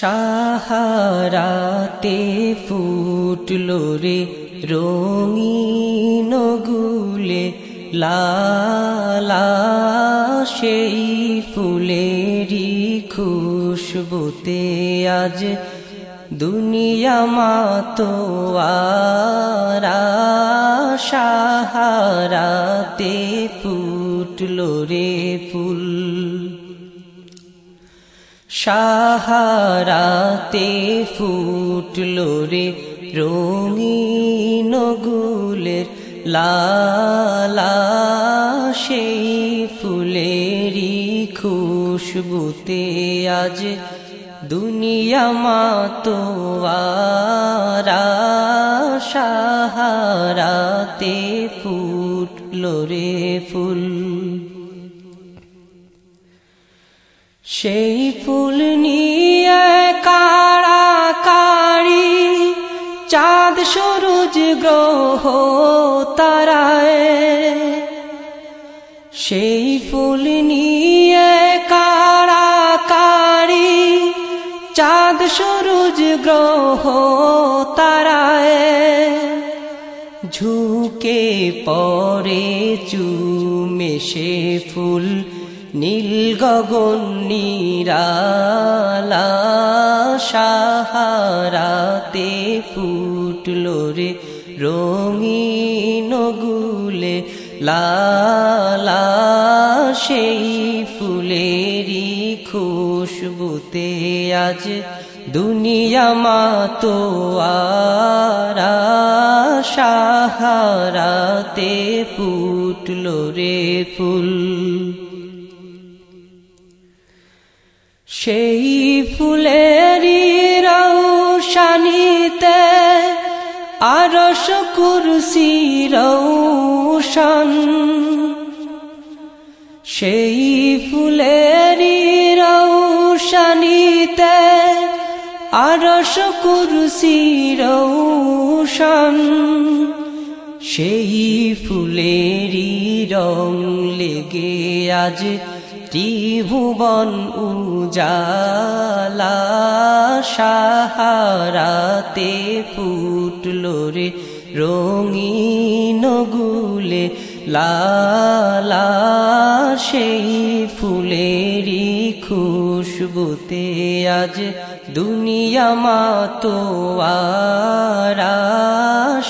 সাহারাতে ফুটলো রে রঙিন গুলে লালা সেই ফুলেরই খুশবুতে আজ দুনিয়া মাতোয়ারা সাহারাতে ফুটলো রে সাহারাতে ফুটলো রে রঙিন গুলের সেই ফুলেরই খুশবুতে আজ দুনিয়া মাতোয়ারা সাহারাতে ফুটলো রে ফুল সেই ফুল নিয়ে কাড়াকাড়ি চাঁদ সরুজ গ্রহ তারায়। সেই ফুল নিয়ে কাড়াকাড়ি চাঁদ সরুজ গ্রহ তারায়। ঝুঁকে পরে চুমে সে ফুল নীল গগন নিরালা সাহারাতে ফুটলো রে রঙিন গুলে, লালা সেই ফুলেরই খুশবুতে আজ দুনিয়া মাতোয়ারা সাহারাতে ফুটলো রে ফুল সেই ফুলেরই রৌশানিতে আরস কুরসি রৌশন। সেই ফুলেরই রৌশানিতে আরস কুরসি রৌশন। সেই ফুলেরই রং লেগে আজ ত্রিভুবন উজালা, সাহারাতে ফুটলো রে রঙিন গুলে, লালা সেই ফুলেরই খুশবুতে আজ দুনিয়া মাতোয়ারা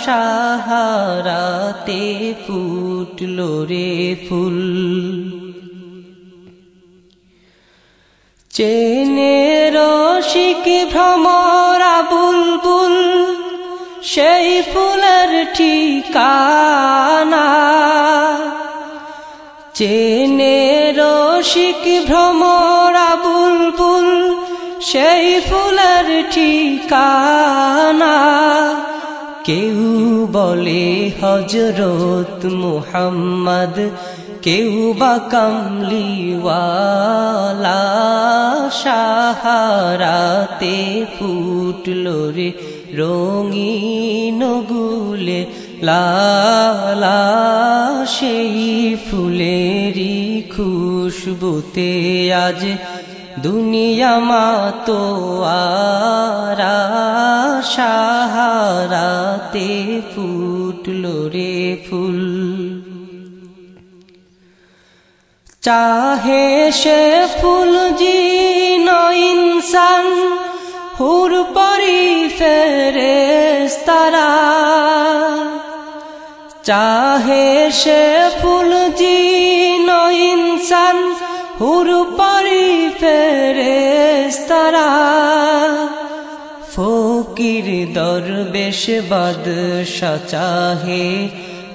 সাহারাতে ফুটলো রে ফুল চেনে রসিক ভ্রমরা বুলবুল সেই ফুলের ঠিকানা। চেনে রসিক ভ্রমরা বুলবুল সেই ফুলের ঠিকানা। কেউ বলে হজরত মুহাম্মদ, কেউ বা কামলিওয়ালা। সাহারাতে ফুটলো রে রঙিন গুলে, লালা সেই ফুলেরই খুশবুতে আজ দুনিয়া মাতোয়ারা সাহারাতে ফুটলো রে ফুল। চাহে সে ফুল জিন ইনসান হুর পরি ফেরেস তারা চাহে সে ফুল জিন ইনসান, হুর পরি ফেরেস তারা ফকির দরবেশ বাদশা চাহে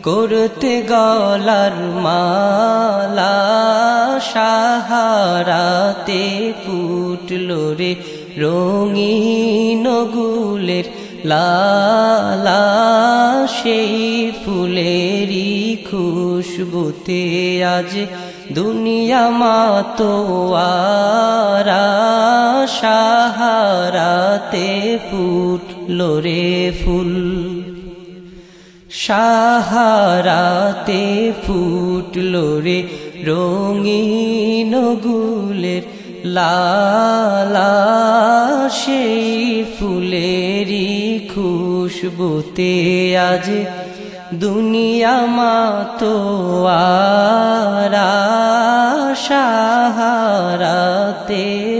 করতে গলার মালা, সাহারাতে ফুটলো রে রঙিন গুলের লালা, সেই ফুলেরই খুশবুতে আজ দুনিয়া মাতোয়ারা সাহারাতে ফুটলো রে ফুল। সাহারাতে ফুটলো রে রঙিন গুলের লালা সে খুশবুতে আজ দুনিয়া মাতো সাহারাতে ফুটলো রে ফুল